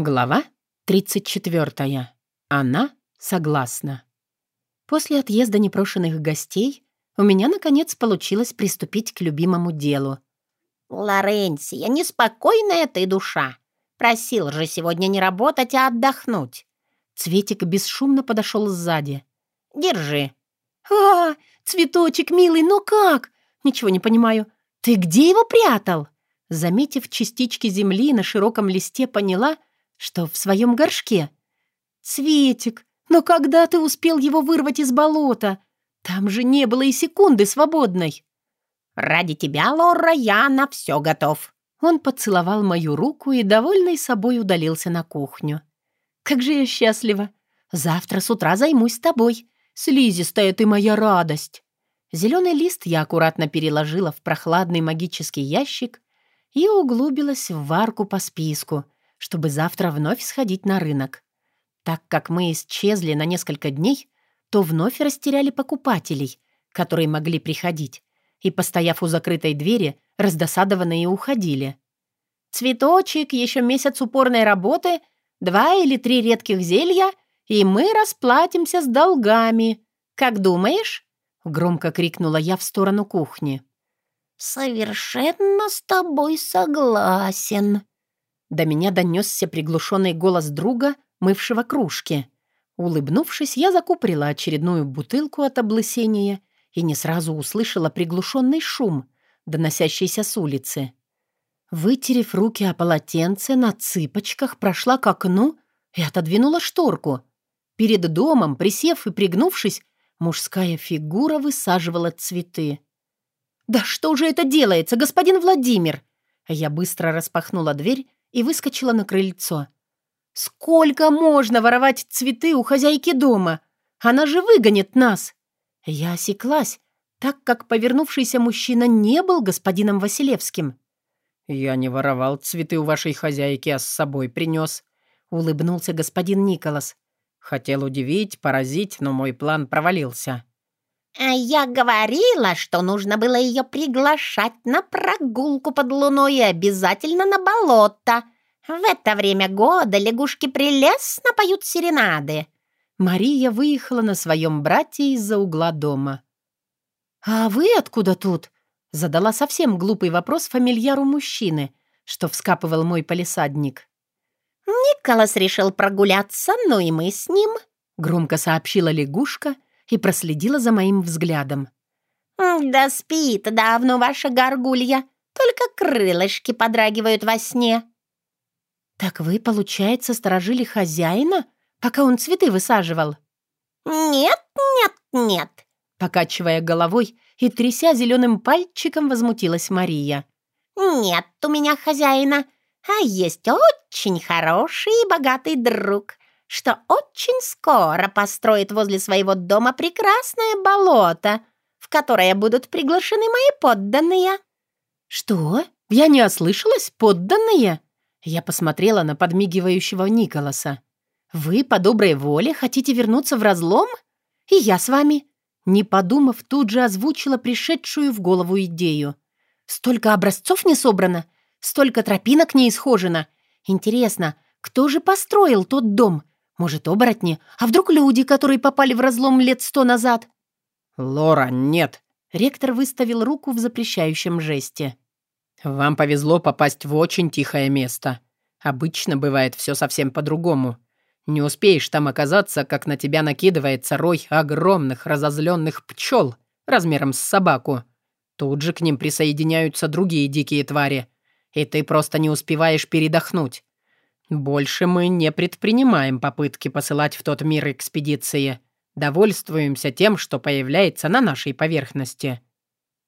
Глава 34. Она согласна. После отъезда непрошенных гостей у меня, наконец, получилось приступить к любимому делу. «Лоренсия, неспокойная ты душа. Просил же сегодня не работать, а отдохнуть». Цветик бесшумно подошел сзади. «Держи». «А, цветочек милый, ну как? Ничего не понимаю. Ты где его прятал?» Заметив частички земли на широком листе, поняла — что в своем горшке. «Цветик, но когда ты успел его вырвать из болота? Там же не было и секунды свободной!» «Ради тебя, Лора, я на все готов!» Он поцеловал мою руку и, довольный собой, удалился на кухню. «Как же я счастлива! Завтра с утра займусь тобой. Слизистая ты моя радость!» Зеленый лист я аккуратно переложила в прохладный магический ящик и углубилась в варку по списку — чтобы завтра вновь сходить на рынок. Так как мы исчезли на несколько дней, то вновь растеряли покупателей, которые могли приходить, и, постояв у закрытой двери, раздосадованные уходили. «Цветочек, еще месяц упорной работы, два или три редких зелья, и мы расплатимся с долгами. Как думаешь?» — громко крикнула я в сторону кухни. «Совершенно с тобой согласен», до меня донесся приглушенный голос друга, мывшего кружки. Улыбнувшись, я закупорила очередную бутылку от облысения и не сразу услышала приглушенный шум, доносящийся с улицы. Вытерев руки о полотенце, на цыпочках прошла к окну и отодвинула шторку. Перед домом, присев и пригнувшись, мужская фигура высаживала цветы. «Да что же это делается, господин Владимир?» Я быстро распахнула дверь и выскочила на крыльцо. «Сколько можно воровать цветы у хозяйки дома? Она же выгонит нас!» Я осеклась, так как повернувшийся мужчина не был господином Василевским. «Я не воровал цветы у вашей хозяйки, а с собой принес», — улыбнулся господин Николас. «Хотел удивить, поразить, но мой план провалился». А я говорила, что нужно было ее приглашать на прогулку под луной и обязательно на болото. В это время года лягушки прелестно поют серенады. Мария выехала на своем брате из-за угла дома. «А вы откуда тут?» — задала совсем глупый вопрос фамильяру мужчины, что вскапывал мой полисадник. «Николас решил прогуляться, ну и мы с ним», — громко сообщила лягушка — и проследила за моим взглядом. «Да спит давно ваша горгулья, только крылышки подрагивают во сне». «Так вы, получается, сторожили хозяина, пока он цветы высаживал?» «Нет, нет, нет», покачивая головой и тряся зеленым пальчиком, возмутилась Мария. «Нет у меня хозяина, а есть очень хороший и богатый друг что очень скоро построит возле своего дома прекрасное болото, в которое будут приглашены мои подданные». «Что? Я не ослышалась? Подданные?» Я посмотрела на подмигивающего Николаса. «Вы по доброй воле хотите вернуться в разлом? И я с вами». Не подумав, тут же озвучила пришедшую в голову идею. «Столько образцов не собрано, столько тропинок не исхожено. Интересно, кто же построил тот дом? Может, оборотни? А вдруг люди, которые попали в разлом лет сто назад?» «Лора, нет!» Ректор выставил руку в запрещающем жесте. «Вам повезло попасть в очень тихое место. Обычно бывает все совсем по-другому. Не успеешь там оказаться, как на тебя накидывается рой огромных разозленных пчел размером с собаку. Тут же к ним присоединяются другие дикие твари, и ты просто не успеваешь передохнуть. «Больше мы не предпринимаем попытки посылать в тот мир экспедиции. Довольствуемся тем, что появляется на нашей поверхности».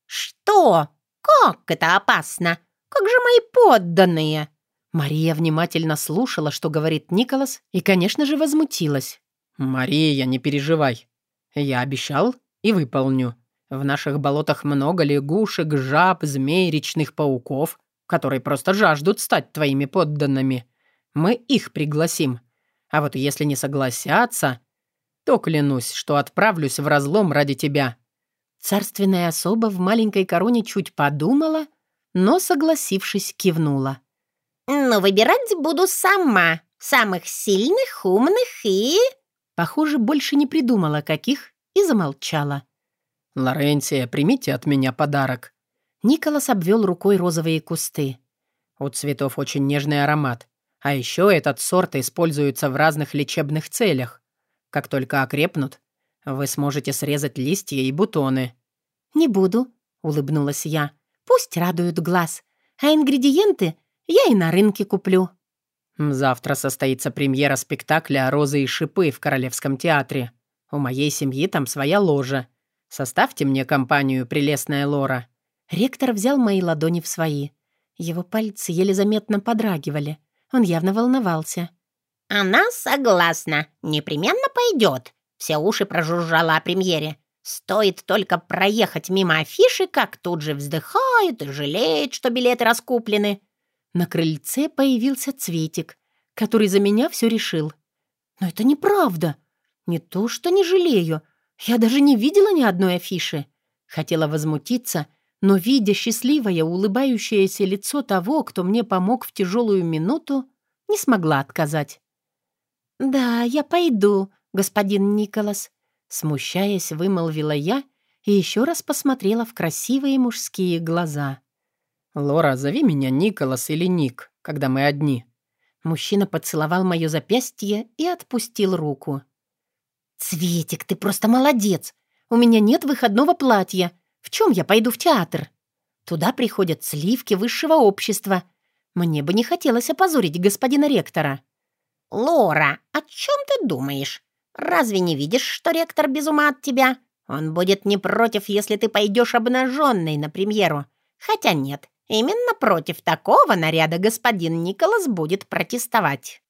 «Что? Как это опасно? Как же мои подданные?» Мария внимательно слушала, что говорит Николас, и, конечно же, возмутилась. «Мария, не переживай. Я обещал и выполню. В наших болотах много лягушек, жаб, змей, речных пауков, которые просто жаждут стать твоими подданными. Мы их пригласим. А вот если не согласятся, то клянусь, что отправлюсь в разлом ради тебя». Царственная особа в маленькой короне чуть подумала, но, согласившись, кивнула. «Ну, выбирать буду сама. Самых сильных, умных и...» Похоже, больше не придумала каких и замолчала. «Лоренция, примите от меня подарок». Николас обвел рукой розовые кусты. У цветов очень нежный аромат. А еще этот сорт используется в разных лечебных целях. Как только окрепнут, вы сможете срезать листья и бутоны. «Не буду», — улыбнулась я. «Пусть радуют глаз. А ингредиенты я и на рынке куплю». Завтра состоится премьера спектакля «Розы и шипы» в Королевском театре. У моей семьи там своя ложа. Составьте мне компанию, прелестная Лора». Ректор взял мои ладони в свои. Его пальцы еле заметно подрагивали. Он явно волновался. «Она согласна. Непременно пойдет. Все уши прожужжала о премьере. Стоит только проехать мимо афиши, как тут же вздыхает и жалеет, что билеты раскуплены. На крыльце появился Цветик, который за меня все решил. Но это неправда. Не то, что не жалею. Я даже не видела ни одной афиши. Хотела возмутиться, но, видя счастливое, улыбающееся лицо того, кто мне помог в тяжелую минуту, не смогла отказать. «Да, я пойду, господин Николас», — смущаясь, вымолвила я и еще раз посмотрела в красивые мужские глаза. «Лора, зови меня Николас или Ник, когда мы одни». Мужчина поцеловал мое запястье и отпустил руку. «Цветик, ты просто молодец! У меня нет выходного платья. Чем я пойду в театр? Туда приходят сливки высшего общества. Мне бы не хотелось опозорить господина ректора». «Лора, о чем ты думаешь? Разве не видишь, что ректор без ума от тебя? Он будет не против, если ты пойдешь обнаженной на премьеру. Хотя нет, Именно против такого наряда господин Николас будет протестовать.